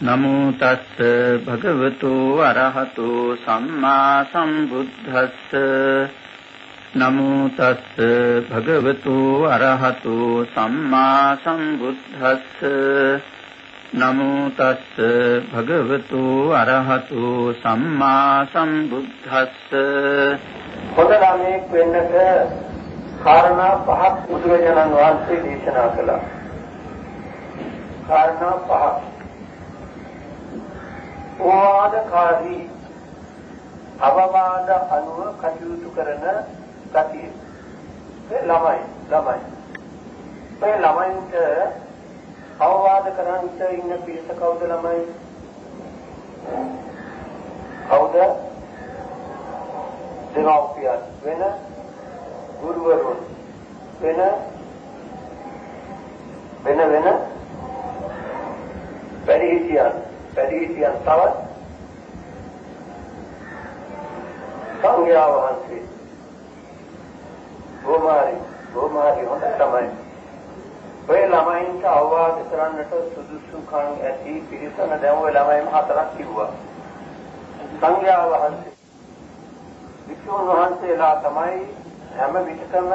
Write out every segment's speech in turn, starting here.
නමෝ තස්ස භගවතු අරහතු සම්මා සම්බුද්දස්ස නමෝ තස්ස භගවතු අරහතු සම්මා සම්බුද්දස්ස නමෝ තස්ස භගවතු අරහතු සම්මා සම්බුද්දස්ස හොඳ ළමෙක් වෙන්නට කාරණා පහක් බුදුරජාණන් වහන්සේ දේශනා කළා. කාරණා පහක්. ඕවාදකාරී අවවාද අනුව කටයුතු කරන ගතිය. මේ ළමයි ළමයි. මේ ළමයින්ට අවවාද කරන්ට ඉන්න පිරිස කවුද ළමයි? කවුද? දෙමව්පියන් වෙන ගුරුවරුන් වෙන වෙන වෙන වැඩිහිටියන් වැඩිහිටියන් තවත් සංඝයා වහන්සේ ගෝමාරි ගෝමාරි හොඳ තමයි ඔය ළමයින්ට අවවාද කරන්නට සුදුසුකම් ඇති පිරිසන දැන් ඔය ළමයිම හතරක් කිව්වා. සංඝයා වහන්සේ වික්ෂුන් වහන්සේලා තමයි හැම විටකම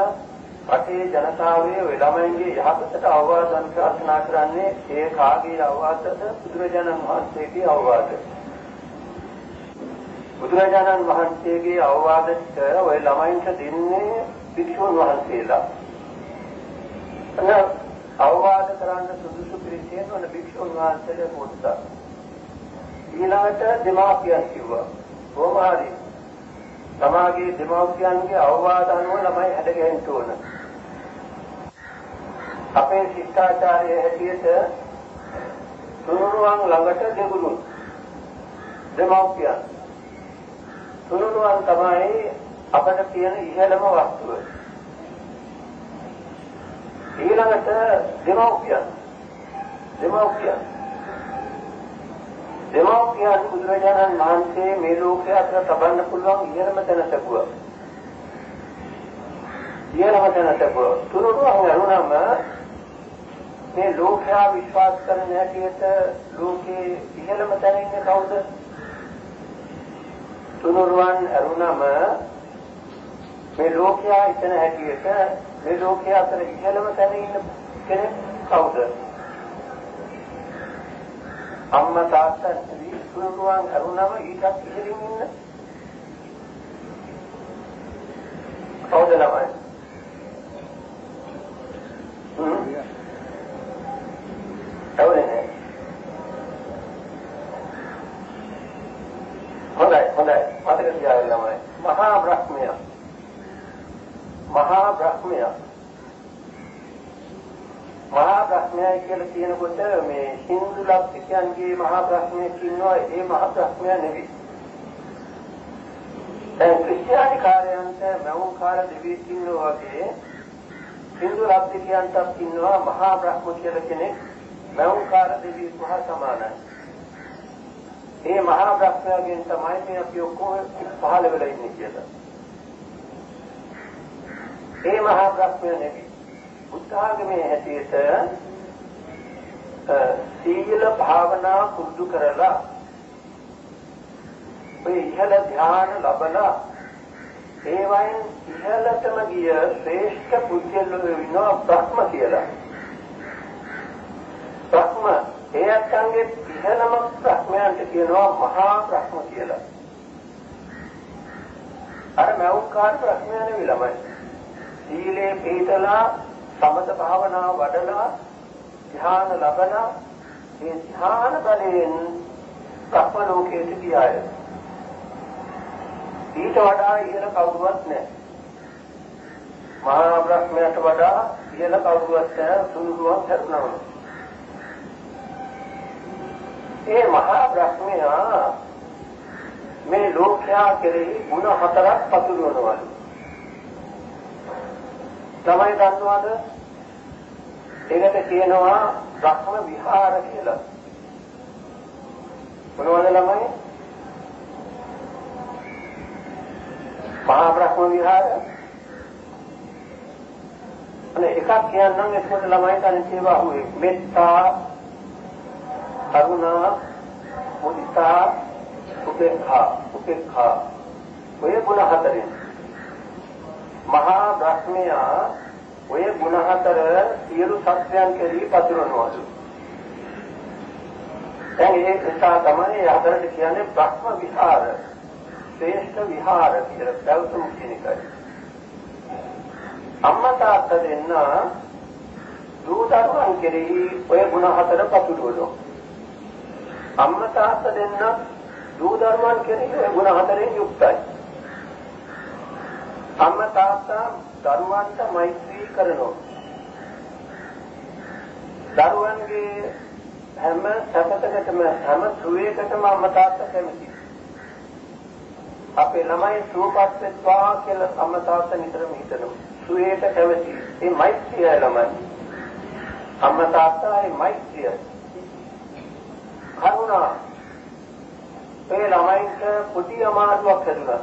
රටේ ජනතාවයේ ඔය ළමයින්ගේ යහපතට අවවාද අනුශාසනා කරන්නේ ඒ කාගේ අවවාදද බුදුරජාණන් වහන්සේගේ අවවාද. බුදුරජාණන් වහන්සේගේ අවවාද ටික ඔය ළමයින්ට දෙන්නේ වික්ෂුන් වහන්සේලා. අවවාද කරන්න සුදුසු පිළිසෙන් වන භික්ෂුන් වහන්සේලා පොත්තා. ඊළඟට දෙමාපියන් කිව්වා. කොහොම හරි තමාගේ දෙමාපියන්ගේ අවවාද අනුව ළමයි හැදගෙන්න ඕන. අපේ ශිෂ්ටාචාරයේ හැටියට තුනුරුවන් ළඟට දෙගුරුන් දෙමාපියන් තුනුරුවන් තමයි අපට තියෙන ඉහළම වස්තුව. ඊළඟට දෙමෝපියන් දෙමෝපියන් දෙමෝපියන් බුදුරජාණන් වහන්සේ මේ ලෝකයේ අතර තබන්න පුළුවන් ඉහළම තැන සැපුවා. ඉහළම තැන සැපුවා. තුනුරුවන් අනුනම මේ ලෝකයා විශ්වාස කරන හැටියට ලෝකේ ඉහළම තැන ඉන්නේ කවුද? තුනුරුවන් අරුණම මේ ලෝකයා ඉතන හැටියට මේ ලෝකයේ අතර ඉහළම තැන ඉන්න කෙනෙක් කවුද? අම්මා තාත්තා ස්ත්‍රී පුරුවන් කරුණම ඊටත් ඉහළින් ඉන්න කවුද ළමයි? හ්ම්. හොඳයි හොඳයි මතක තියාගන්න ළමයි. මහා බ්‍රහ්මයා මහා බ්‍රහ්මයා මහා බ්‍රහ්මයයි කියලා කියනකොට මේ හින්දු ලක්ෂිකයන්ගේ මහා බ්‍රහ්මයෙක් ඉන්නවා ඒ මහා බ්‍රහ්මයා නෙවෙයි. දැන් ක්‍රිස්තියානි කාර්යයන්ට මෞංකාර දෙවියෙක් ඉන්නවා වගේ හින්දු ලක්ෂිකයන්ටත් ඉන්නවා මහා බ්‍රහ්ම කියලා කෙනෙක් මෞංකාර දෙවියෙක් හා සමානයි. ඒ මහා බ්‍රහ්මයාගෙන් තමයි මේ අපි ඔක්කොම පහළ වෙලා ඉන්නේ කියලා. ඒ මහා බ්‍රහ්මය නෙවෙයි. බුද්ධාගමේ හැටියට සීල භාවනා කුරුදු කරලා ඔය ඉහළ ධ්‍යාන ලබලා ඒවයින් ඉහළටම ගිය ශ්‍රේෂ්ඨ පුද්ගලයෝ වෙනවා බ්‍රහ්ම කියලා. බ්‍රහ්ම ඒ අත්ංගේ ඉහළම බ්‍රහ්මයන්ට කියනවා මහා බ්‍රහ්ම කියලා. අර මෞකාර බ්‍රහ්මයන් නෙවෙයි ළමයි. සීලේ පිළිතලා සමත භාවනාව වඩලා ධ්‍යාන ලබලා මේ ධ්‍යාන බලයෙන් සත්ව ලෝකයට ගියාය. ඊට වඩා ඉහළ කවුරුවත් නැහැ. මහා බ්‍රහ්මයට වඩා ඉහළ කවුරුවත් නැහැ සුළුරුවක් හැරුණා. ඒ මහා බ්‍රහ්මයා මේ ලෝකයා කෙරෙහි ಗುಣ හතරක් පතුරවනවලු. තමයි දන්නවද? ඒකට කියනවා බ්‍රහ්ම විහාර කියලා. මොනවද ළමයි? මහා බ්‍රහ්ම විහාර. අනේ එකක් කියන්නම් එතකොට ළමයි තනින් ඒවා අහුවේ. මෙත්තා, කරුණා, මුදිතා, උපේක්ඛා, උපේක්ඛා. ඔය ගුණ හතරෙන් මහා බ්‍රහ්මයා ඔය ගුණ හතර සියලු සත්‍යයන් කෙරෙහි පතුරවනවාලු. දැන් ඒ නිසා තමයි හතරට කියන්නේ බ්‍රහ්ම විහාර. ශ්‍රේෂ්ඨ විහාර කියලා පැවතුම් කියන එකයි. අම්මා තාත්තා දෙන්න දූ දරුවන් කෙරෙහි ඔය ගුණ හතර පතුරවනවා. අම්මා තාත්තා දෙන්න දූ දරුවන් කෙරෙහි ඔය ගුණ හතරෙන් යුක්තයි. අම්මා තාත්තා දරුවන්ට මෛත්‍රී කරනවා. දරුවන්ගේ හැම සැපතකටම හැම සුවයකටම අම්මා තාත්තා කැමතියි. අපේ ළමයි සුවපත් වෙත්වා කියලා අම්මා තාත්තා නිතරම හිතනවා. සුවයට කැමතියි. මේ මෛත්‍රිය ළමයි. අම්මා තාත්තා මේ මෛත්‍රිය. කරුණා. ඒ ළමයින්ට පොඩි අමාරුවක් හැදුණා.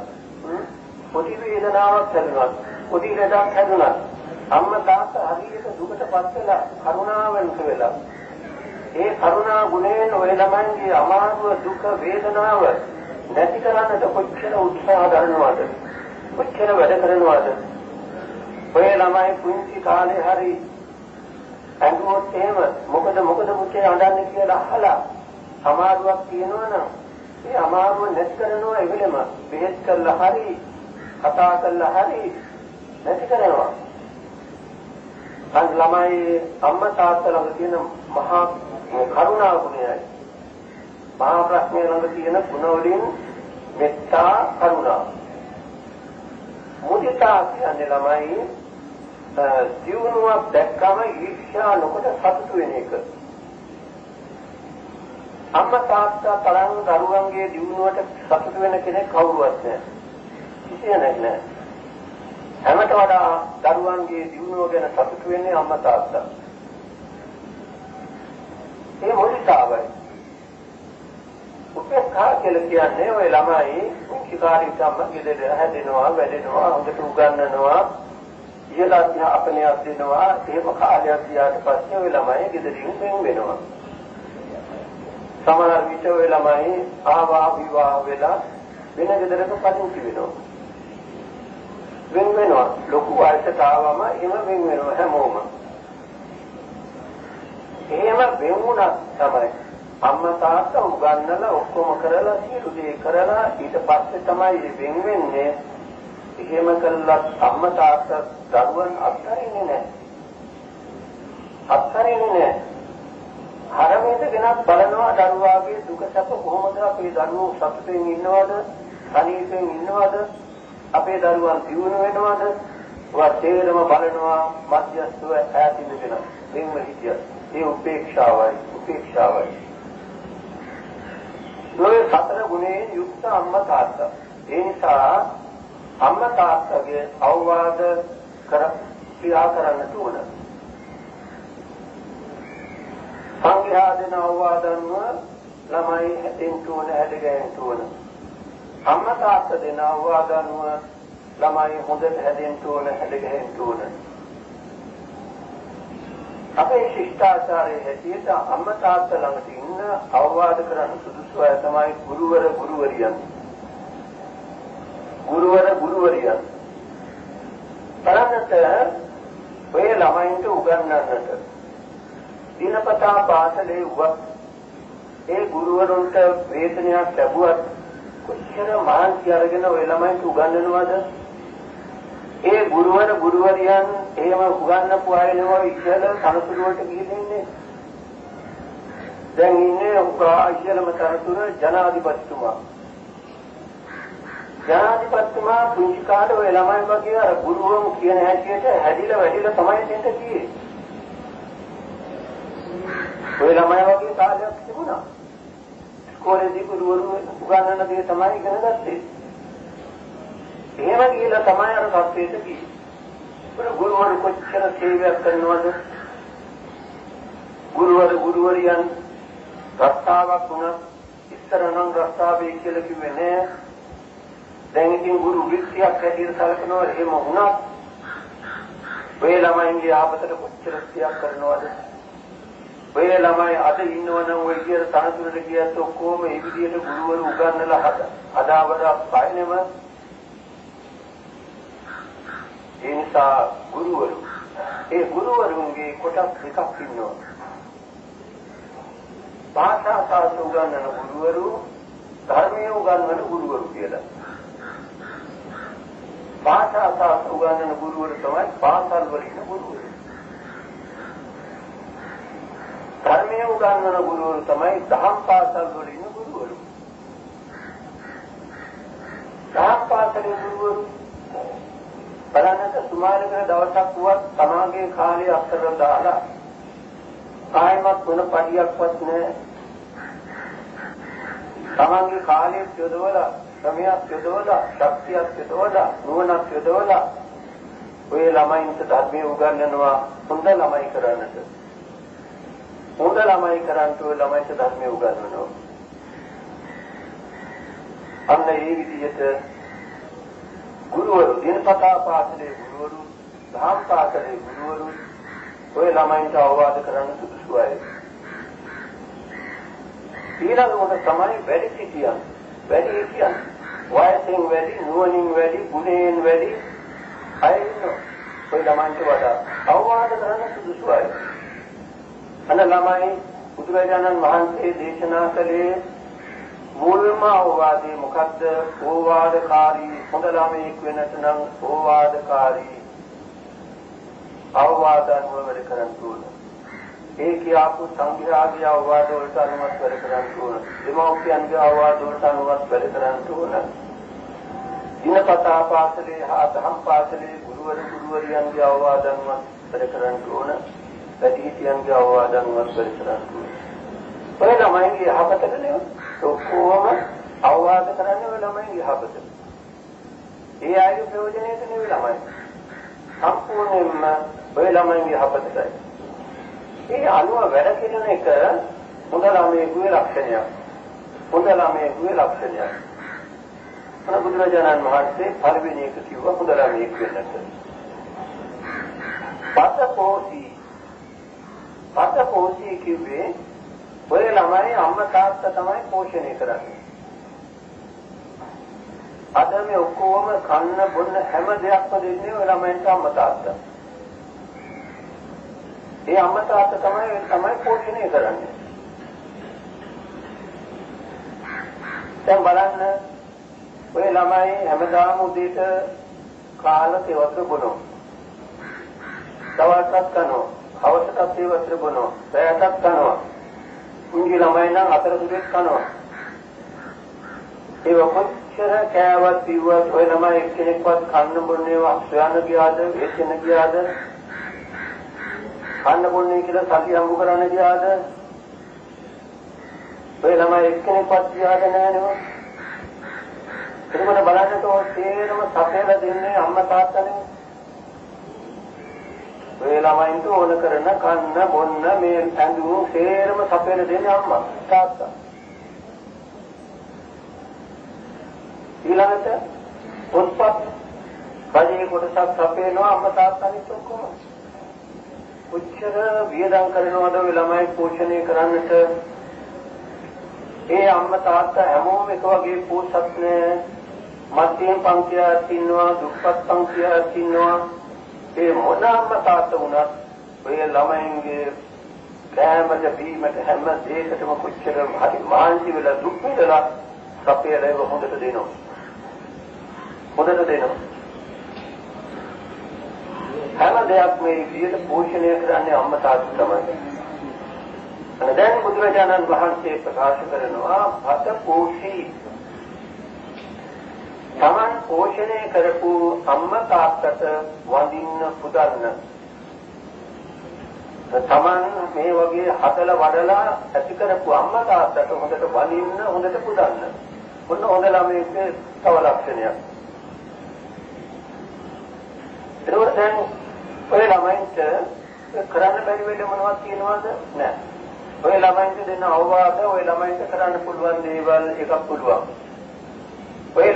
පොඩි වේදනාවක් හැදුණා. පොඩි ලෙඩක් හැදුණා. අම්මා තාත්තා හරියට දුකටපත් වෙලා කරුණාවෙන්ත වෙලා ඒ කරුණා ගුණයෙන් ඔය ළමයින්ගේ අමාරුව දුක වේදනාව නැති කරන්නට කොච්චර උත්සාහ දරනවද? කොච්චර වැඩ කරනවද? ඔය ළමයි පුංචි කාලේ හරි අඟුවොත් එහෙම මොකද මොකද පුතේ අඬන්නේ කියලා අහලා අමාරුවක් තියෙනවනම් ඒ අමාරුව නැති කරනවා එවෙලම බෙහෙත් කරලා හරි කතා කරලා හරි නැති කරනවා. අන් ළමයි අම්මා තාත්තා ළඟ තියෙන මහා කරුණා ගුණයයි. මහා ප්‍රඥා ළඟ තියෙන ගුණ වලින් මෙත්තා කරුණා. මුදිතා කියන්නේ ළමයි ජීවණයක් දැක්කම ඊර්ෂ්‍යා නොකොට සතුටු වෙන එක. අම්මා තාත්තා තරම් දරුවන්ගේ දියුණුවට සතුටු වෙන කෙනෙක් කවුරුවත් නැහැ. කිසියෙක් නැහැ. හැමත වඩා දරුවන්ගේ දියුණුව ගැන සතුටු වෙන්නේ අම්මා තාත්තා. ඒ මොනිතාවයි. උපේක්ෂා කියලා කියන්නේ ওই ළමයි කුංචි කාර්යකම් ගෙදර හැදෙනවා වැඩෙනවා හොඳට උගන්වනවා ඉහළ අධ්‍යාපනයක් දෙනවා එහෙම කාලයක් ගියාට පස්සේ ওই ළමයි ගෙදරින් වෙන් වෙනවා. සමහර විට ওই ළමයි ආවා විවාහ වෙලා වෙන ගෙදරක පදිංචි වෙනවා. වෙන වෙනවා ලොකු වයසට ආවම එහෙම වෙන වෙනවා හැමෝම. එහෙම වෙන්ුණා තමයි අම්මා තාත්තා උගන්නලා ඔක්කොම කරලා සියලු දේ කරලා ඊට පස්සේ තමයි වෙන් වෙන්නේ එහෙම කළා අම්මා තාත්තා දරුවන් අත්හරින්නේ නැහැ. අත්හරින්නේ නැහැ. හරමේද ගෙනත් බලනවා දරුවාගේ දුක සැප කොහොමද අපේ දරුවෝ සතුටින් ඉන්නවද සනීපෙන් ඉන්නවද? අපේ දරුවන් දියුණු වෙනවද? ඔවා තේරම බලනවා මධ්‍යස්ථව ඈතින් වෙන. මෙන්න හිතිය. ඒ උපේක්ෂාවයි උපේක්ෂාවයි. නොයේ සතර ගුණයෙන් යුක්ත අම්මා තාත්තා. ඒ නිසා අම්මා තාත්තගේ අවවාද කර ක්‍රියා කරන්නට ඕන. සංඝයා දෙන අවවාදන්ව ළමයි හැදෙන්න ඕන හැදගෙන ඕන. අම්මා තාත්තා දෙන අවවාද අනුව ළමයි හොඳට හැදෙන්න ඕන හැදගෙන්න ඕන. අපේ ශිෂ්ටාචාරයේ හැටියට අම්මා තාත්තා ළඟට ඉන්න අවවාද කරන්න සුදුසු අය තමයි ගුරුවර ගුරුවරියන්. ගුරුවර ගුරුවරියන්. තරන්නට ඔය ළමයින්ට උගන්වන්නට දිනපතා පාසලේ වුවත් ඒ ගුරුවරුන්ට වේතනයක් ලැබුවත් කොච්චර මාන්ති අරගෙන ඔය ළමයින්ට උගන්වනවද? ඒ ගුරුවර ගුරුවරියන් එහෙම උගන්වපු අය නෙවෙයි ඉස්සෙල්ල තනතුරුවට ගිහින් ඉන්නේ. දැන් ඉන්නේ උකා ඉස්සෙල්ලම තනතුර ජනාධිපතිතුමා. ජනාධිපතිතුමා පුංචි කාලේ ඔය ළමයි වගේ අර ගුරුවරු කියන හැටියට හැදිලා වැඩිලා තමයි දෙන්න කියේ. ඔය ළමයි වගේ කාලයක් තිබුණා. ඉස්කෝලේදී ගුරුවරු උගන්වන දේ තමයි ඉගෙන ගත්තේ. එහෙම කියලා තමයි අර සත්‍යයට ගියේ. ගුරුවරු කොච්චර සේවයක් කරනවද? ගුරුවරු ගුරුවරියන් රස්තාවක් වුණා ඉස්සර නම් රස්තාවේ කියලා කිව්වේ නෑ. දැන් ඉතින් ගුරු විත්‍යක් හැටියට සැලකනවා එහෙම වුණා. ඔය ළමයින්ගේ ආපතට කොච්චර ක්‍රියා කරනවද? ඔය ළමයි අද ඉන්නවනම් ඔය කියන තනතුරට ගියත් ඔක්කොම ඒ විදිහට ගුරුවරු උගන්වලා හදාවදා පයින්නෙම ඒ නිසා ගුරුවරු ඒ ගුරුවරුන්ගේ කොටස් දෙකක් ඉන්නවා. භාෂා ශාස්ත්‍ර උගන්වන ගුරුවරු ධර්මයේ උගන්වන ගුරුවරු කියලා. භාෂා ශාස්ත්‍ර උගන්වන ගුරුවරු තමයි පාසල් වල ඉන්න ගුරුවරු. ධර්මයේ උගන්වන ගුරුවරු තමයි දහම් පාසල් වල ඉන්න ගුරුවරු. දහම් පාසලේ ගුරුවරු බලන්නට සුමාරකන දවසක් වුවත් තමාගේ කාලය අත්තර දාලා කායමත් වෙන පඩියක්වත් නැහැ. තමන්ගේ කාලය යොදවලා ශ්‍රමයක් යොදවලා ශක්තියක් යොදවලා නුවණක් යොදවලා ඔය ළමයින්ට ධර්මයේ උගන්වනවා හොඳ ළමයි කරන්නට. හොඳ ළමයි කරන්ට ඔය ළමයින්ට ධර්මයේ උගන්වනවා. අන්න ඒ විදිහට ගුරුවරු දිනපතා පාසලේ ගුරුවරු දහම් පාසලේ ගුරුවරු ඔය ළමයින්ට අවවාද කරන්න සුදුසු අය. ඊළඟට තමයි වැඩි සිටියන්. වැඩි සිටියන්. වයසින් වැඩි, නුවණින් වැඩි, ගුණයෙන් වැඩි අය ඉන්නවා. ඔය ළමයින්ට වඩා අවවාද කරන්න සුදුසු අය. අන්න ළමයි බුදුරජාණන් වහන්සේ දේශනා කළේ මුල්ම අවවාදේ මොකද්ද? ඕවාදකාරී හොඳ ළමයෙක් වෙනට නම් ඕවාදකාරී අවවාදන්ව වැඩ කරන්න ඕන. ඒ කියාපු සංඝයාගේ අවවාද වලට අනුමත වැඩ කරන්න ඕන. දෙමෝපියන්ගේ අවවාද වලට අනුමත වැඩ කරන්න ඕන. දිනපතා පාසලේ හා දහම් පාසලේ ගුරුවරු ගුරුවරියන්ගේ අවවාද අනුමත වැඩ කරන්න ඕන. වැඩිහිටියන්ගේ අවවාද අනුමත වැඩ කරන්න ඕන. ඔය ළමයින්ගේ යහපතට නෙවෙයි. ඔක්කොම අවවාද කරන්නේ ඔය ළමයින්ගේ යහපතට. ඒ අයගේ ප්‍රයෝජනයට නෙවෙයි ළමයි. සම්පූර්ණයෙන්ම ඔය ළමයින්ගේ යහපතටයි. ඒ අනුව වැඩ කෙරෙන එක හොඳ ළමයෙකුගේ ලක්ෂණයක්. හොඳ ළමයෙකුගේ ලක්ෂණයක්. අන බුදුරජාණන් වහන්සේ පළවෙනි එක කිව්වා හොඳ ළමයෙක් වෙන්නට. පතපෝසි පතපෝසි කිව්වේ ඔය ළමයි අම්මා තාත්තා තමයි පෝෂණය කරන්නේ. අද මේ ඔක්කොම කන්න බොන්න හැම දෙයක්ම දෙන්නේ ඔය ළමයින්ට අම්මා තාත්තා. ඒ අම්මා තාත්තා තමයි තමයි පෝෂණය කරන්නේ. දැන් බලන්න ඔය ළමයි හැමදාම උදේට කාලා තේවස්ත්‍ර බොනවා. දවල්ටත් කනවා. හවසටත් තේවස්ත්‍ර බොනවා. පැයටත් කනවා. කුංගි ළමයි නම් අතර සුදෙත් කනවා. ඒ කොච්චර කෑවත් පිව්වත් ඔය ළමයි එක්කෙනෙක්වත් කන්න බොන්නේවා සොයන්න ගියාද, වෙච්චෙන ගියාද, කන්න බොන්නේ කියලා සතිය හම්බ කරන්න ගියාද? ඔය ළමයි එක්කෙනෙක්වත් ගියාද නැහැ නේද? එතකොට බලන්නට ඔය තේරම සපයලා දෙන්නේ අම්මා තාත්තනේ. ඔය ළමයින්ට ඕන කරන කන්න බොන්න මේ ඇඳුම් තේරම සපයලා දෙන්නේ අම්මා තාත්තා. ඊළඟට පොත්පත් බජේ කොටසක් සපයනවා අම්මා තාත්තානිත් ඔක්කොම. කොච්චර වියදම් කරනවද ඔය ළමයි පෝෂණය කරන්නට ඒ අම්මා තාත්තා හැමෝම එක වගේ පෝෂත් නෑ මධ්‍යම පංක්තියක් ඉන්නවා දුප්පත් පංක්තියක් ඉන්නවා ඒ මොන අම්මා තාත්තා වුණත් ඔය ළමයින්ගේ කෑමට බීමට හැම දෙයකටම කොච්චර හරි මානසික වෙලා දුක් විඳලා සපයලා හොඳට දෙනවා හොඳට දෙනවා හැම දෙයක් මේ විදිහට පෝෂණය කරන්නේ අම්මා තාත්තා තමයි. අනේ දැන් බුදුරජාණන් වහන්සේ ප්‍රකාශ කරනවා භත පෝෂී. තමන් පෝෂණය කරපු අම්මා තාත්තට වඳින්න පුදන්න. තමන් මේ වගේ හදලා වඩලා ඇති කරපු අම්මා තාත්තට හොඳට වඳින්න හොඳට පුදන්න. මොන හොඳ ළමයෙක්ගේ තව ලක්ෂණයක්. ඒකෝට දැන් ඔය ළමයින්ට කරන්න බැරි වෙලේ මොනවද තියෙනවද? නැහැ. ඔය ළමයින්ට දෙන අවවාද ඔය ළමයින්ට කරන්න පුළුවන් දේවල් එකක් පුළුවන්.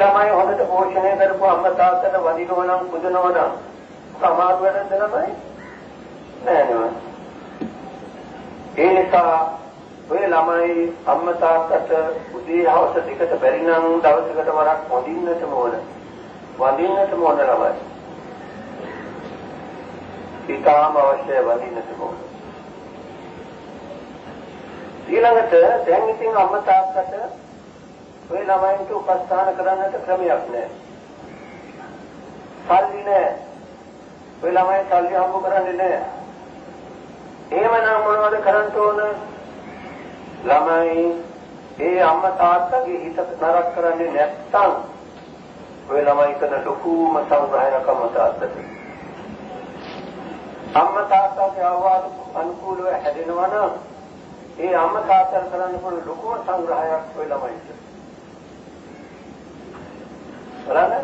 ඔය ළමයි හොඳට පෝෂණය කරපු අම්මා තාත්තට වදිනව නම් පුදනව නම් සමාජ වැඩ ළමයි නෑ නේද? ඒ නිසා ඔය ළමයි අම්මා තාත්තට උදේ හවස දෙකට බැරි නම් දවසකට වරක් වඳින්නටම ඕන. වඳින්නටම ඕන ළමයි. ඊටාම අවශ්‍ය වඳින්නටම ඕන. ඊළඟට දැන් ඉතින් අම්මා තාත්තට ඔය ළමයින්ට උපස්ථාන කරන්නට ක්‍රමයක් නැහැ. සල්ලි නැහැ. ඔය ළමයි සල්ලි හම්බ කරන්නේ නැහැ. එහෙමනම් මොනවද කරන්න ඕන? ළමයි ඒ අම්මා තාත්තගේ හිත නරක කරන්නේ නැත්තම් ඔය ළමයි කරන ලොකුම සංග්‍රහයක් අම්මා තාත්තට. අම්මා තාත්තගේ අවවාද අනුකූලව හැදෙනවා නම් ඒ අම්මා තාත්තට කරන්න පුළුවන් ලොකුම සංග්‍රහයක් ඔය ළමයිට. බලන්න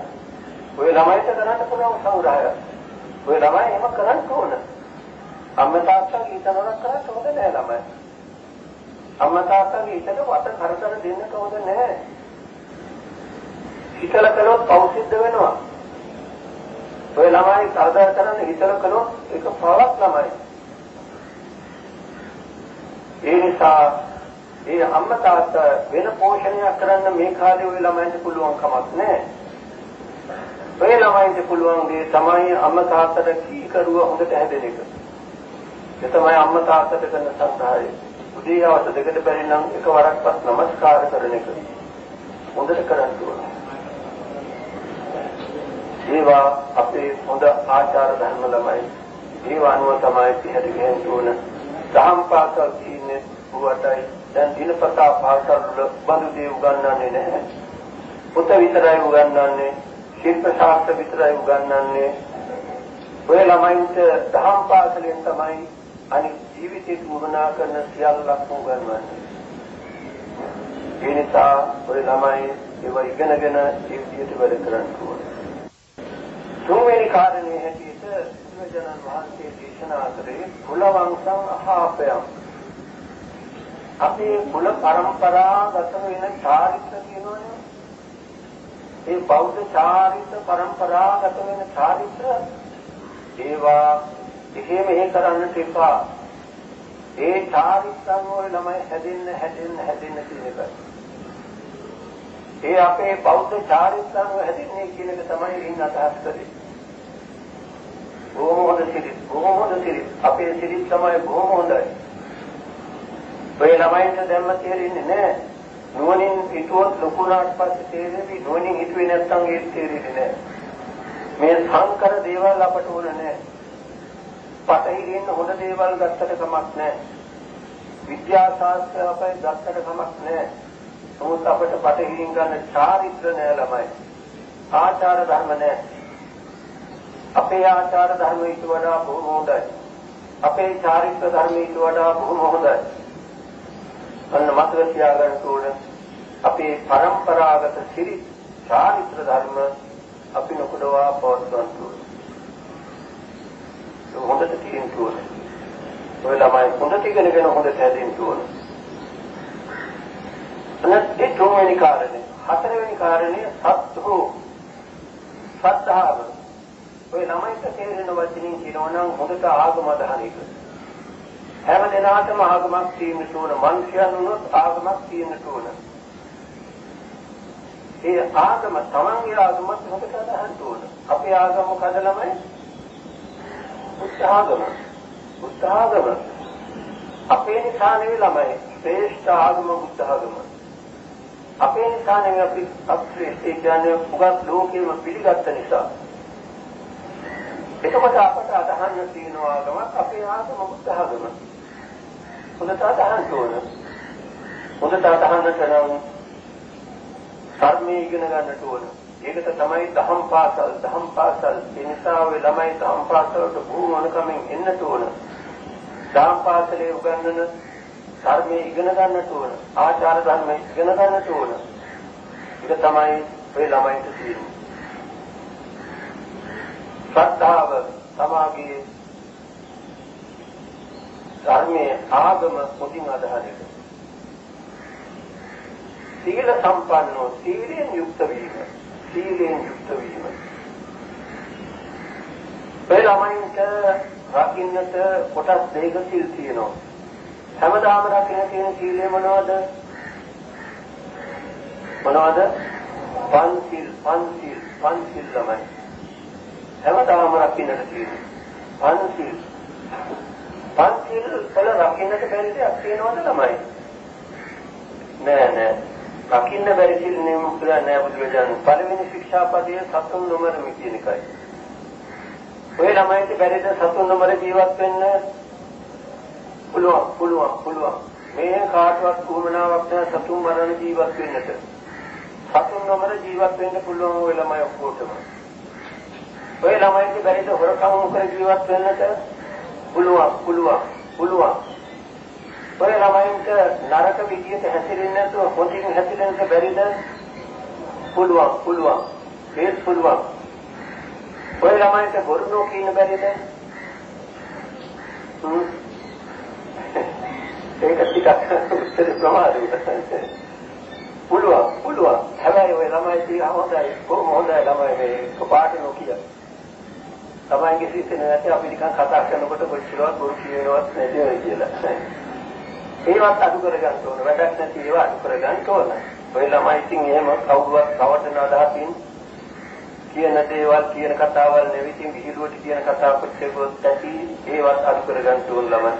ඔය ළමයිට කරන්න පුළුවන් සංග්‍රහයක්. ඔය ළමයි එහෙම කරන්න ඕන. අම්මා තාත්තා ගීතනක් කරන්න හොඳ නෑ ළමයි. අම්මා තාත්තාගේ හිතට වට කරදර දෙන්නට හොඳ නෑ. හිතල කළොත් පෞසිද්ධ වෙනවා. ඔය ළමයි කරදර කරන්න හිතල කළොත් ඒක පවක් ළමයි. ඒ නිසා ඒ අම්මා තාත්තා වෙන පෝෂණයක් කරන්න මේ කාලේ ඔය ළමයින්ට පුළුවන් කමක් නැහැ. ඔය ළමයින්ට පුළුවන් දේ තමයි අම්මා තාත්තට කීකරුව හොඳට හැදෙන එක. ඒ තමයි අම්මා තාත්තට කරන සංසාරය. උදේ හවස දෙකට බැරි නම් එකවරක්වත් নমස්කාර කරන එක. හොඳට කරන්න ඕනේ. ඒවා අපේ හොඳ ආචාර ධර්ම ළමයි. ඒවා අනුව තමයි පිළිහෙට ගෙන්න ඕන. දහම් පාසල් තියෙන්නේ පුවටයි. දැන් දිනපතා පාසල් වල බඳු දේ උගන්වන්නේ නැහැ. පොත විතරයි උගන්වන්නේ. ශිල්ප ශාස්ත්‍ර විතරයි උගන්වන්නේ. ඔය ළමයින්ට දහම් පාසලෙන් තමයි අනිත් ජීවිතේ වුණා කරන සියල්ලක් උගන්වන්නේ. ඒ නිසා ඔය ළමයි ඒව ඉගෙනගෙන ජීවිතයට වැඩ කරන්න ඕනේ. තුන්වෙනි කාරණේ හැටියට බුදුරජාණන් වහන්සේ දේශනා කරේ කුලවංශං අහාපයං. අපේ කුල પરම්පරාගත වෙන චාරිත්‍ර කියනවනේ. ඒ බෞද්ධ චාරිත්‍ර પરම්පරාගත වෙන චාරිත්‍ර ඒවා එහෙම මෙහෙ කරන්නට එපා. ඒ චාරිත්‍රන් වල ළමයි හැදෙන්න හැදෙන්න හැදෙන්න කියන එකයි. ඒ අපේ බෞද්ධ චාරිත්‍රන් වල හැදෙන්නේ කියන එක තමයි ඉන්න අදහස් කරේ. බොහොම හොඳ සිරිත් බොහොම හොඳ සිරිත් අපේ සිරිත් තමයි බොහොම හොඳයි. ඔය ළමයින්ට දැම්ම තේරෙන්නේ නැහැ. නුවණින් හිතුවොත් ලොකුනාට පස්සේ තේරෙන්නේ නුවණින් හිතුවේ නැත්නම් ඒක තේරෙන්නේ නැහැ. මේ සංකර දේවල් අපට ඕන නැහැ. පටහිරින්න හොඳ දේවල් ගත්තට කමක් නැහැ. විද්‍යා ශාස්ත්‍ර අපේ ගත්තට කමක් නැහැ. නමුත් අපිට පටහිරින් ගන්න චාරිත්‍ර නෑ ළමයි. ආචාර ධර්ම නෑ. අපේ ආචාර ධර්ම ඊට වඩා බොහොම හොඳයි. අපේ චාරිත්‍ර ධර්ම ඊට වඩා බොහොම හොඳයි. අන්න මතක තියාගන්න ඕන අපේ પરම්පරාගත සිරි චාරිත්‍ර ධර්ම අපි නොකඩවා පවත්වන්න ඕන. හොඳට තියෙන්න ඕන. ඔය ළමයි හොඳට ඉගෙනගෙන හොඳට හැදෙන්න ඕන. අනත් ඒ තුන්වෙනි කාරණේ හතරවෙනි කාරණේ සත්තු සද්ධාව. ඔය ළමයිට තේරෙන වචනින් කියනවා නම් හොඳට ආගම අදහන එක. හැම දිනාටම ආගමක් තියෙන්න ඕන. මිනිසයන් උනොත් ආගමක් තියෙන්න ඕන. ඒ ආගම තමන්ගේ ආගමත් හොඳට අදහන්න ඕන. අපේ ආගම මොකද ළමයි? උත්සාහගම උත්සාහගම අපේ නිසා නෙවෙයි ළමයි ශ්‍රේෂ්ඨ ආගම උත්සාහගම අපේ නිසා නෙවෙයි අපි අපේ ඒ කියන්නේ උගත් ලෝකෙම පිළිගත්ත නිසා එතකොට අපට අදහන්න තියෙන ආගම අපේ ආගම උත්සාහගම හොඳට අදහන්න ඕන හොඳට අදහන්නට නම් ධර්මයේ ඉගෙන ගන්නට ඕන ඒකට තමයි දහම් පාසල් දහම් පාසල් ඒ නිසා ඔය ළමයි දහම් පාසලට බොහොම අනුකම්ෙන් එන්නට ඕන දාම් පාසලේ උගන්වන ධර්මයේ ඉගෙන ගන්නට ඕන. ආචාර ධර්ම ඉගෙන ගන්නට ඕන. ඒක තමයි ඔය ළමයින්ට තියෙන්නේ. ශ්‍රද්ධාව සමාගයේ ධර්මයේ ආගම පොදින් අදහන එක. සීල සම්පන්නෝ සීලෙන් යුක්ත වීම. සීලෙන් යුක්ත වීම. ඒ ළමයින්ට රකින්නට කොටස් දෙක සීල් තියෙනවා. හැමදාම රකින්න තියෙන සීලය මොනවද? මොනවද? පන්සිල් පන්සිල් පන්සිල් ළමයි. හැමදාම රකින්නට තියෙන්නේ. පන්සිල් පන්සිල් වල රකින්නට බැරි දෙයක් තියෙනවද ළමයි? නෑ නෑ. රකින්න බැරි සිල් නෙමෙයි කියලා නෑ බුදුරජාණන්. පළවෙනි ශික්ෂාපදයේ සතුන් නොමරමි කියන එකයි. ඔය ළමයිට බැරිද සතුන් නොමර ජීවත් වෙන්න? පුළුවන් පුළුවන් පුළුවන්. මේ කාටවත් උවමනාවක් නැහැ සතුන් මරණ ජීවත් වෙන්නට. සතුන් නොමර ජීවත් වෙන්න පුළුවන් ඔය ළමයි ඔක්කොටම. ඔය ළමයින්ට බැරිද හොරකම් කර ජීවත් වෙන්නට? පුළුවන් පුළුවන් පුළුවන්. ඔය ළමයින්ට නරක විදියට හැසිරෙන්නේ නැතුව හොඳින් හැසිරෙන්න බැරිද? පුළුවන් පුළුවන්. ඒත් පුළුවන්. ඔය ළමයින්ට බොරු නොකියන්න බැරිද? ඒක ටිකක් උත්තර ප්‍රමාදයි. පුළුවන් පුළුවන්. හැබැයි ඔය ළමයි තියා හොඳයි. කොහොම හොඳයි ළමයි මේ කපාට නොකිය. තමයිගේ සිතේ නැති අපි නිකන් කතා කරනකොට කොච්චරවත් බොරු කියනවත් නැති වෙයි කියලා. ඒවත් අඩු කරගන්න ඕන. වැඩක් නැති ඒවා අඩු කරගන්න ඕන. ඔය ළමයි ඉතින් එහෙම කවුරුවත් කවටන අදහසින් කියන දේවල් කියන කතාවල් නෙවෙයි විහිළුවට කියන කතා කොච්චරවත් ඇති ඒවත් අඩු කරගන්න ඕන ළමයි.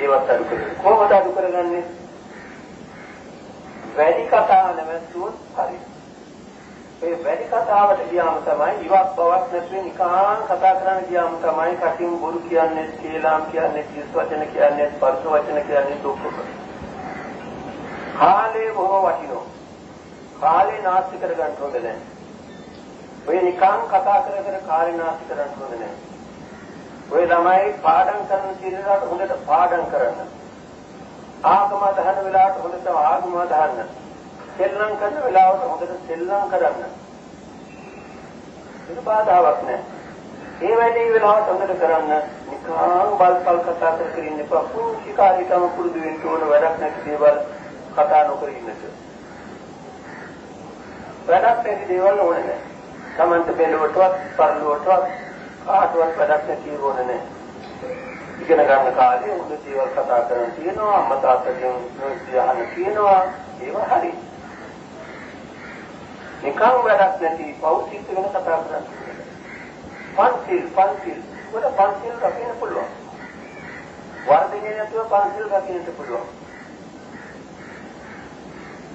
ඒවත් අඩු කරගන්න. කොහොමද අඩු කරගන්නේ? වැඩි කතා නැවතුත් හරි. ඒ වැඩි කතාවට ගියාම තමයි ඉවත් බවක් නැතුව නිකාන් කතා කරන්න ගියාම තමයි කටින් බොරු කියන්නේ, කේලාම් කියන්නේ, කිස් වචන කියන්නේ, ස්පර්ශ වචන කියන්නේ දුක්ඛ. කාලේ බොහෝ වටිනවා. කාලේ නාස්ති කරගන්න හොඳ නැහැ. ඔය නිකන් කතා කර කර කාලේ නාස්ති කරන්න හොඳ නැහැ. ඔය ළමයි පාඩම් කරන తీරකට හොඳට පාඩම් කරන්න. ආගම දහන වෙලාවට හොඳට ආගම දහන්න. සෙල්ලම් කරන වෙලාවට හොඳට සෙල්ලම් කරන්න. ඒක බාධාවක් නෑ. ඒ වැඩේ වෙලාවට හොඳට කරන්න නිකන් බල්පල් කතා කර කර ඉන්න එපා. පුංචි කාර්යකම පුරුදු වෙන්න ඕන වැඩක් නැති දේවල් කතා නොකර ඉන්නට. වැඩක් නැති දේවල් ඕනේ නෑ. Tamanta බෙලුවටවත් පරලුවටවත් කාටවත් වැඩක් නැති ඕනේ නෑ. ඉගෙන ගන්න කාලේ උදේ දේවල් කතා කරන තියෙනවා අම්මා තාත්තගෙන් අහන්න තියෙනවා ඒව හරි. නිකන් වැඩක් නැති පෞසිත වෙන කතා කරන්නේ. පන්සිල් පන්සිල් වල පන්සිල් රකින්න පුළුවන්. වර්ධනය නැතුව පන්සිල් රකින්නට පුළුවන්.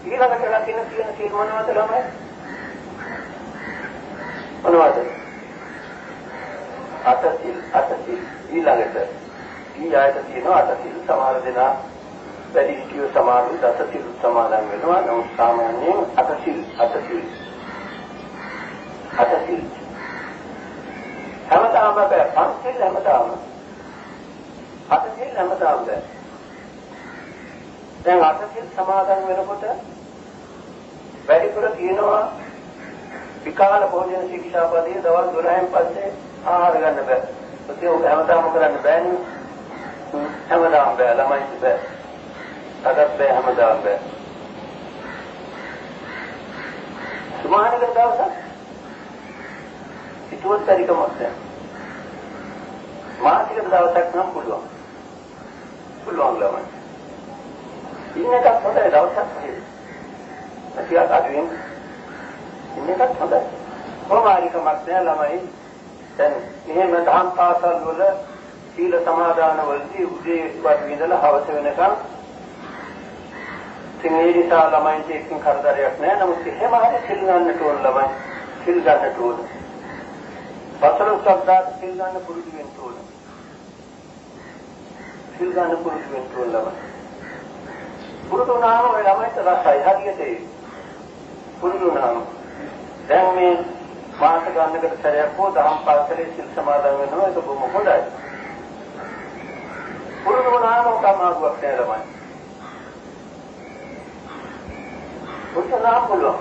ඊළඟට රකින්න තියෙන සීල මොනවද ළමයි? මොනවද? අටසිල් අටසිල් ඊළඟට ඊ ආයත තියෙනවා අටසිල් සමහර දෙනා වැඩි හිටියෝ සමාරු දසසිල් සමාදන් වෙනවා. නමුත් සාමාන්‍යයෙන් අටසිල් අටසිල්. අටසිල්. හැමදාම බෑ. පන්සිල් හැමදාම. අටසිල් හැමදාම බෑ. දැන් අටසිල් සමාදන් වෙනකොට වැඩිපුර කියනවා විකාල භෝජන ශික්ෂාපදයේ දවල් 12න් පස්සේ ආහාර ගන්න බෑ. ඒක ඔක හැමදාම කරන්න බෑනේ. හැමදාම බෑ. ළමයි බෑ. අදත් බෑ හැමදාම බෑ. සුමානක දවසක් හිතුවත් පරිකමක් නැහැ. මාසික දවසක් නම් පුළුවන්. පුළුවන් ළමයි. ඉන්න එකක් හොඳයි දවසක් හරියට. ටිකක් අඩුවෙන් ඉන්න එකත් හොඳයි. කොහොමාරිකමක් නෑ ළමයි. දැන් මෙහෙම දහම් පාසල් වල සීල සමාදාන වලදී උදේ වත් විඳලා හවස වෙනකම් සිංහේ නිසා ළමයින්ට එක්කින් කරදරයක් නෑ. නමුත් එහෙම හරි සිල් ගන්නට ඕන ළමයි. සිල් ගන්නට ඕන. වසර සද්දා සිල් ගන්න පුරුදු වෙන්න ඕන. සිල් ගන්න පුරුදු වෙන්න ඕන ළමයි. පුරුදු වුණාම ඔය ළමයිට රසයි හරියට ඒ. පුරුදු වුණාම දැන් මේ මාස ගන්නකට සැරයක් හෝ දහම් පාසලේ සිල් සමාදන් වෙනවා ඒක බොහොම හොඳයි. පුරුදු වුණාම කමාරුවක් නෑ ළමයි. පුරුදුනා පුළුවන්.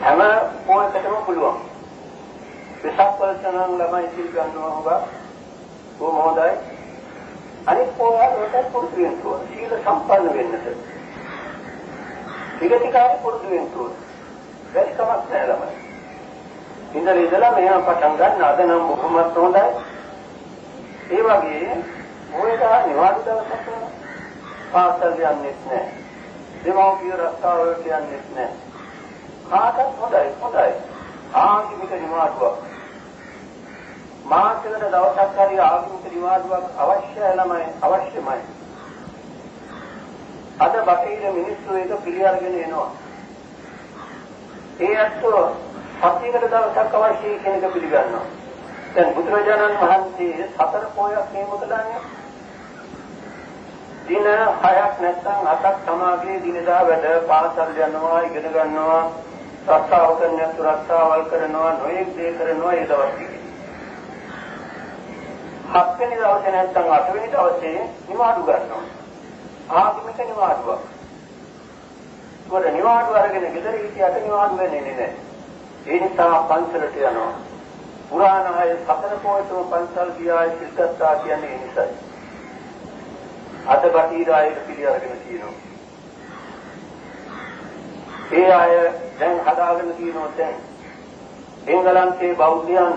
හැම පොයකටම පුළුවන්. වෙසක් වලට නම් ළමයි සිල් ගන්නවා හොබ. කොහොම හොඳයි. අනිත් පොයකට පුරුදු වෙන්න ඕන. සීල සම්පන්න වෙන්නට. ටික පුරුදු වෙන්න ඕන. වැඩි කමක් නෑ ළමයි. ඉඳලා ඉඳලා මෙහෙම පටන් ගන්න අද නම් බොහොමත් හොඳයි. ඒ වගේ මොයදා නිවාඩු දවසක පාසල් යන්නේ නැහැ. දෙමව්පිය රස්තාවලට යන්නේ නැහැ. කාටත් හොඳයි හොඳයි. ආගමික නිවාඩුවක්. මාසෙකට දවසක් හරි ආගමික නිවාඩුවක් අවශ්‍යයි ළමයි අවශ්‍යමයි. අද බටහිර මිනිස්සු ඒක පිළි අරගෙන එනවා. ඒ අත්ෝ සතියකට දවසක් අවශ්‍යයි කියන එක පිළිගන්නවා. දැන් බුදුරජාණන් වහන්සේ සතර පොයක් නියමකලානේ. දින හයක් නැත්නම් අටක් සමාගයේ දිනදා වැඩ පාසල් යනවා ඉගෙන ගන්නවා රස්සාව කරන සුරක්ෂාවල් කරනවා නොයෙක් දේ කරනවා ඒ දවස් ටිකේ. හත්වෙනි දවසේ නැත්නම් අටවෙනි දවසේ නිවාඩු ගන්නවා. ආගමික නිවාඩුවක්. ඒකට නිවාඩු අරගෙන ගෙදර හිටියට නිවාඩු වෙන්නේ නැහැ. ඒ නිසා පන්සලට යනවා. පුරාණ අය සතර පොයටම පන්සල් ගියායි සිල්ගත්තා කියන්නේ ඒ නිසායි. අද බටීර අයට පිළි අරගෙන තියෙනවා. ඒ අය දැන් හදාගෙන තියෙනවා දැන්. එංගලන්තයේ බෞද්ධයන්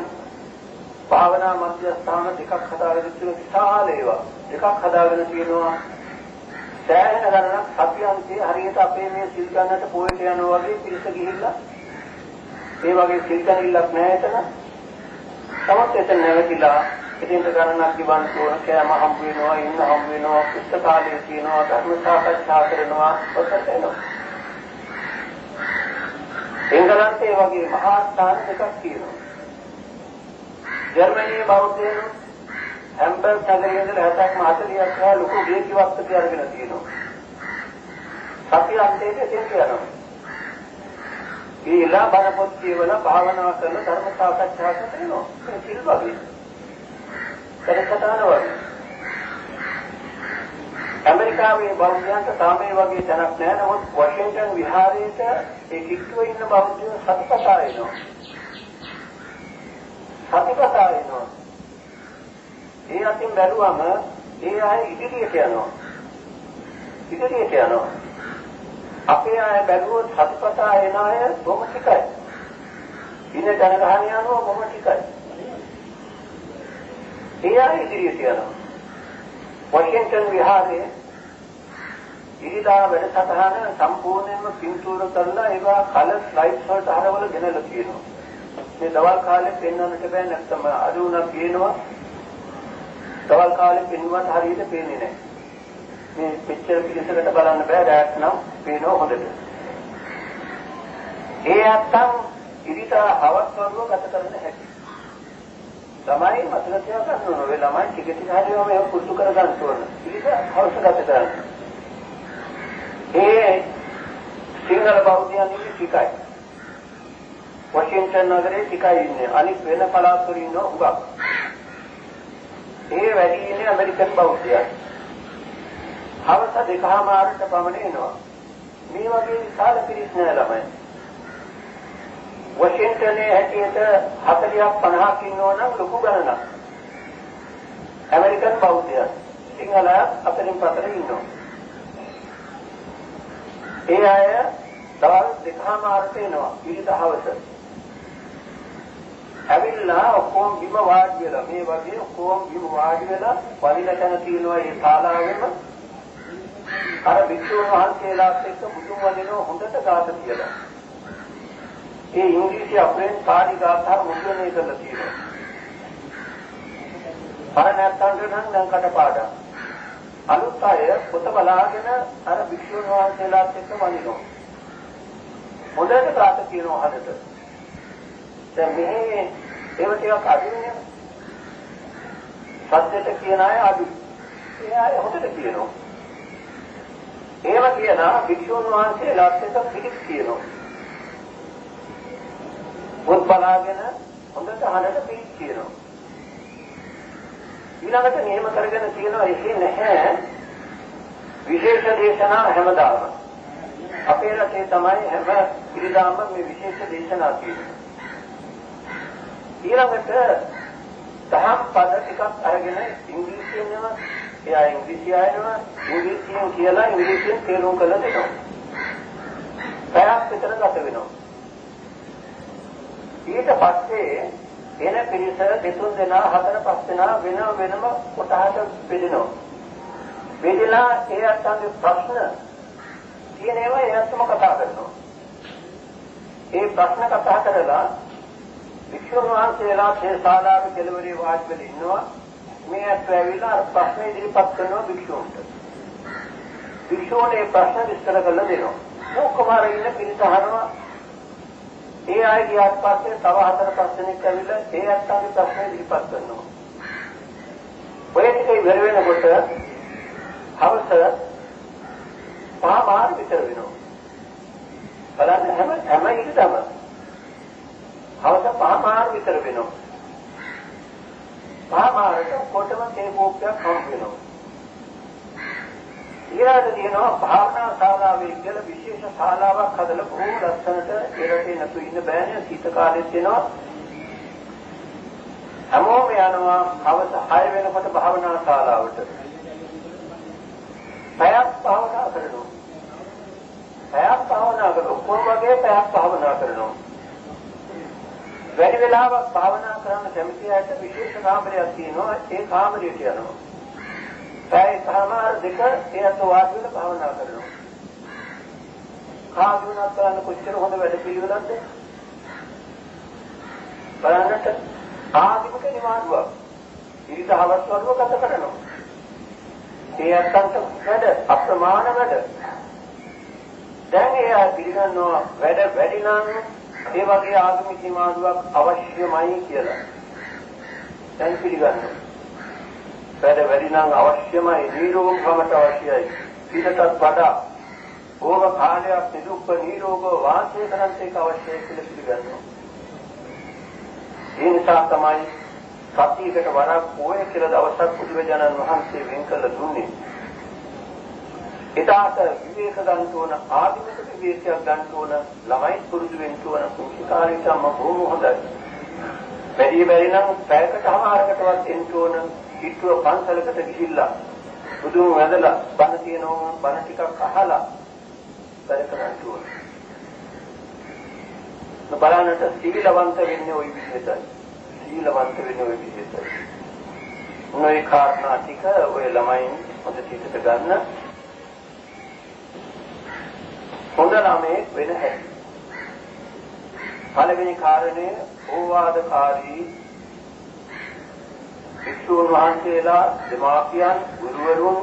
භාවනා මධ්‍යස්ථාන දෙකක් හදාගෙන තියෙන විශාල ඒවා. දෙකක් හදාගෙන තියෙනවා. සෑහෙන ගණනක් සත්‍යන්තයේ හරියට අපේ මේ සිල් ගන්නට පොයට යනවා වගේ පිරිස ගිහිල්ලා ඒ වගේ සිල් ගන්නillක් නැහැ එතන. තමත් එතන නැවතිලා ඉතින් ගණනක් දිවන් තෝරන කෑම හම්බ වෙනවා ඉන්න හම්බ වෙනවා පුස්තකාලය තියෙනවා ධර්ම සාකච්ඡා කරනවා ඔතන එනවා. එංගලන්තයේ වගේ මහා ස්ථාන දෙකක් තියෙනවා. ජර්මනියේ බෞද්ධයන් හැම්බර්ග් නගරයේ ඉඳලා 60ක් 40ක් වගේ ලොකු ගේ කිව්වත් තියarගෙන තියෙනවා. සතිය අන්තයේ තේරුම් යනවා. ඊළා බණ පොත් කියවලා භාවනා කරන ධර්ම සාකච්ඡා කරනවා. ඒක සිල් වගේ. කරකටන වගේ. ඇමරිකාවේ බෞද්ධයන්ට තාම මේ වගේ තැනක් නැහැ. නමුත් වොෂින්ටන් විහාරයේට ඒ කිට්ටුව ඉන්න බෞද්ධයෝ සතිපතා එනවා. සතිපතා එනවා. ඒ අතින් බැලුවම ඒ අය ඉදිරියට යනවා. ඉදිරියට යනවා. අපේ අය බැලුවොත් සතිපතා එන අය බොහොම ටිකයි. ඉන්න ජන ගහන යනවා බොහොම ටිකයි. ඒ අය ඉදිරියට යනවා. වොෂින්ටන් විහාරයේ ඉරිදා වැඩසටහන සම්පූර්ණයෙන්ම පින්තූර කරලා ඒවා කලර් ස්ලයිඩ්ස් වලට හරවලා ගෙනලා තියෙනවා. මේ දවල් කාලේ පෙන්වන්නට බෑ නැත්නම් අද උනා කියනවා. දවල් කාලේ පෙන්වන්නට හරියට පේන්නේ නැහැ. මේ පිටර පිළිසකට බලන්න බෑ රැත් නම් පේනවා හොඳට. ඒ නැත්තම් ඉරිදා හවස් වරුව ගත කරන්න හැටි. ළමයි මතක තියාගන්න ඕන. ඔය ළමයි ටික ටික හරියම මේක පුරුදු කර ගන්න ඕන. ඉරිදා හවස් ගත කරන්න. ඒ සිංහල බෞද්ධයන් ඉන්නේ ටිකයි. වොෂින්ටන් නගරේ ටිකයි ඉන්නේ. අනිත් වෙන පළාත්වල ඉන්න උගක්. ඒ වැඩි ඉන්නේ ඇමරිකන් බෞද්ධයන්. හවස දෙකමාරට පමණ එනවා. මේ වගේ විශාල පිරිස් නෑ ළමයි. වොෂින්ටනේ හැටියට 40ක් 50ක් ඉන්නවනම් ලොකු ගණනක්. ඇමරිකන් බෞද්ධයන් සිංහල අතරින් පතර ඉන්නවා. ඒ අය දවල් දෙකමාරට එනවා. ඊට හවස. ඇවිල්ලා ඔක්කොම බිම වාඩි වෙලා මේ වගේ ඔක්කොම බිම වාඩි වෙලා වරිණ තැන තියෙනවා ඒ ශාලාවෙම අර වික්ෂුන් වහන්සේලාත් එක්ක බුදුන් වදිනව හොඳට ගාත කියලා. ඒ ඉංග්‍රීසි අපෙන් පාඩි ගාථා මුද්‍රණය කරලා තියෙනවා. අර නැත්තන්ට නම් දැන් කටපාඩම්. අලුත් අය පොත බලාගෙන අර වික්ෂුන් වහන්සේලාත් එක්ක වදිනවා. හොඳට ගාත කියනවා හදට. දැන් මේ ඒව ටිකක් අඩුනේ. සත්‍යයට කියන අය අඩු. ඒ අය හොඳට කියනවා. ඒව කියලා භික්ෂුන් වහන්සේලාත් එක්ක පිළිස් කියනවා. පොත් බලාගෙන හොඳට අහන්නට පිළිස් කියනවා. ඊළඟට නියම කරගෙන තියෙනවා එසේ නැහැ විශේෂ දේශනා හැමදාම. අපේ රටේ තමයි හැම ඉරිදාම මේ විශේෂ දේශනා තියෙන්නේ. ඊළඟට දහම් පද ටිකක් අරගෙන ඉංග්‍රීසියෙන් යනවා එයා ඉංග්‍රීසි ආයනවා ඉංග්‍රීසියෙන් කියලා ඉංග්‍රීසියෙන් තේරුම් කරලා දෙනවා. පැයක් විතර ගත වෙනවා. ඊට පස්සේ එන පිරිස දෙතුන් දෙනා හතර පහ දෙනා වෙන වෙනම කොටහට බෙදෙනවා. බෙදලා ඒ අත්ංගේ ප්‍රශ්න තියෙන ඒවා එයත්ම කතා කරනවා. ඒ ප්‍රශ්න කතා කරලා වික්ෂුන් වහන්සේලා මේ ශාලාවේ කෙළවරේ වාඩි වෙලා ඉන්නවා. මේ අත් ඇවිල්ලා ප්‍රශ්න ඉදිරිපත් කරනවා වික්ෂුන්ට. වික්ෂුන්ගේ ප්‍රශ්න විස්තර කරලා දෙනවා. මොකමාර ඉන්න පිරිස අහනවා ඒ අය ගියාට පස්සේ තව හතර පහ දෙනෙක් ඇවිල්ලා ඒ අත්තන්ගේ ප්‍රශ්න ඉදිරිපත් කරනවා. ඔය ටික ඉවර වෙනකොට හවස පහමාර විතර වෙනවා. බලන්න හැම හැම ඉරිදම හවස පහමාර විතර වෙනවා. පහමාරට කොටම තේ කෝප්පයක් හම්බ වෙනවා. ඊළඟට තියෙනවා භාවනා ශාලාවේ කියලා විශේෂ ශාලාවක් හදලා බොහෝ ලස්සනට ඉරටේ නැතු ඉන්න බෑනේ. සීත කාලෙත් වෙනවා හැමෝම යනවා හවස 6 වෙනකොට භාවනා ශාලාවට. පැයක් භාවනා කරනවා. පැයක් භාවනා කරනවා. කොහොම වගේ පැයක් භාවනා කරනවා. වැඩි වෙලාවක් භාවනා කරන්න කැමති අයට විශේෂ කාමරයක් තියෙනවා. ඒ කාමරයට යනවා. පැය සමාර දෙක එයත් වාඩි වෙලා භාවනා කරනවා. කාගුණක් කරන්න කොච්චර හොඳ වැඩ පිළිවෙලක්ද? බලන්නට ආදිමක නිවාඩුවක්. ඉරිදහවත් වරුව ගත කරනවා. ඒ අත්තන්ට වැඩ අප්‍රමාණ වැඩ. දැන් එයා පිළිගන්නවා වැඩ වැඩි නම් ඒ වගේ ආගමික නිවාඩුවක් අවශ්‍යමයි කියලා. දැන් පිළිගන්නවා. වැඩ වැඩි නම් අවශ්‍යමයි නිරෝගීවමට අවශ්‍යයි. ඊටත් වඩා ඕව කාලයක් නිදුක්ක නිරෝගව වාසය කරන්න ඒක අවශ්‍යයි කියලා පිළිගන්නවා. ඒ නිසා තමයි සතියකට වරක් පොය කියලා දවසක් බුදුරජාණන් වහන්සේ වෙන් කළ දුන්නේ. එදාට විවේක ගන්න ඕන ආධිමික විවේකයක් ගන්න ඕන ළමයි පුරුදු වෙන්න ඕන කුංචි කාලේටම බොහොම හොඳයි. බැරි බැරි නම් පැයකටමාරකටවත් එන්න ඕන කිට්ටුව පන්සලකට ගිහිල්ලා බුදුන් වැඳලා බණ කියනවා බණ ටිකක් අහලා වැඩ කරන්න ඕනේ. බලන්නට සීලවන්ත වෙන්නේ ওই විදිහටයි. සීලවන්ත වෙන්නේ ওই විදිහටයි. මොනයි කාරණා ටික ඔය ළමයින් හොඳ පිටට ගන්න. හොඳ ළමේ වෙන හැටි. පළවෙනි කාරණය ඕවාදකාරී භික්ෂුන් වහන්සේලා දෙමාපියන් ගුරුවරුන්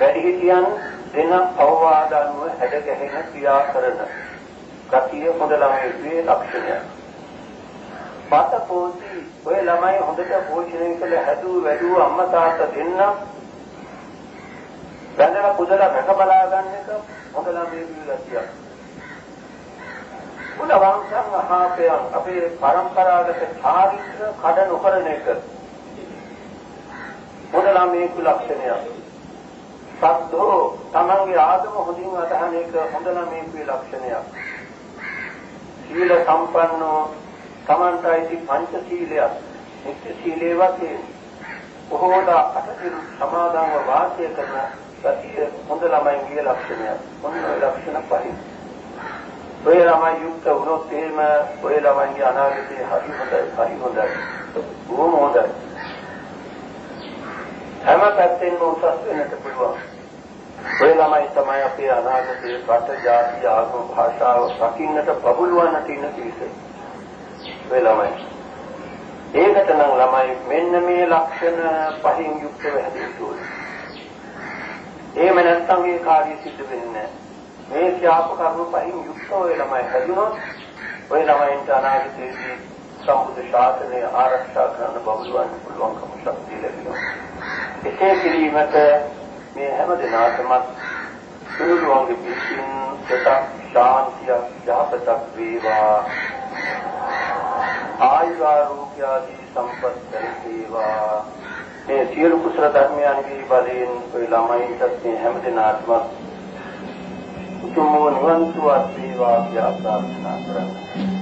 වැඩිහිටියන් දෙන අවවාද අනුව හැඩ ගැහෙන ක්‍රියා කරන ගතිය හොඳ ළමයිගේ ලක්ෂණයක්. පාත පොති ඔය ළමයි හොඳට පෝෂණය කළ හැදූ වැඩූ අම්මා තාත්තා දෙන්න වැඳලා කුදලා රැක බලා ගන්න එක හොඳ ළමයිගේ ගතියක්. මුල වංශං මහාපයන් අපේ પરම්පරාගත චාරිත්‍ර කඩ නොකරන එක. මොනලා මේ කුලක්ෂණය සද්දෝ තමන්ගේ ආගම හොඳින් අදහන එක හොඳලා මේ කුලක්ෂණයක් සීල සම්පන්නෝ තමන්ටයි පංච සීලයක් නිත්‍ය සීලේ වශයෙන් බොහෝද අටසිල් සමාදන්ව වාසය කරන ගතිය හොඳ ළමයින්ගේ ලක්ෂණයක්. මොන ලක්ෂණ පහයි ඔය ළමයි යුක්ත වුණොත් එහෙම ඔය ළමයිගේ අනාගතේ හරි හොඳයි හරි හොඳයි. බොහොම හොඳයි. හැම පැත්තෙන්ම උසස් වෙන්නට පුළුවන්. ඔය ළමයි තමයි අපේ අනාගතයේ රට ජාති ආගම භාෂාව රකින්නට ප්‍රබලවන්නට ඉන්න පිරිස. ඔය ළමයි. ඒකට නම් ළමයි මෙන්න මේ ලක්ෂණ පහින් යුක්තව හැදෙන්න ඕනේ එහෙම නැත්නම් ඒ කාර්ය සිද්ධ වෙන්නේ නැහැ. මේ ශාප කර්ම පහින් යුක්ත ඔය ළමයි හැදුනොත් ඔය ළමයින්ට අනාගතයේදී සම්බුද්ධ ශාසනය ආරක්ෂා කරන්න බබළුවන්න පුළුවන්කම ශක්තිය ලැබෙනවා. එසේ කිරීමට මේ හැම දිනකටම සුළුවන්ගේ පිටින් සතක් ශාන්තිය යහපතක් වේවා. ආයුරෝග්‍ය ආදී සම්පත් ලැබේවා. මේ සියලු කුසල ධර්මයන්ගේ බලයෙන් ඔය ළමයින්ට මේ හැම දිනාටම උතුම් නිවන් සුවත් වේවා කියලා ප්‍රාර්ථනා කරන්නේ